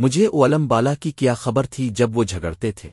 مجھے اولم بالا کی کیا خبر تھی جب وہ جھگڑتے تھے؟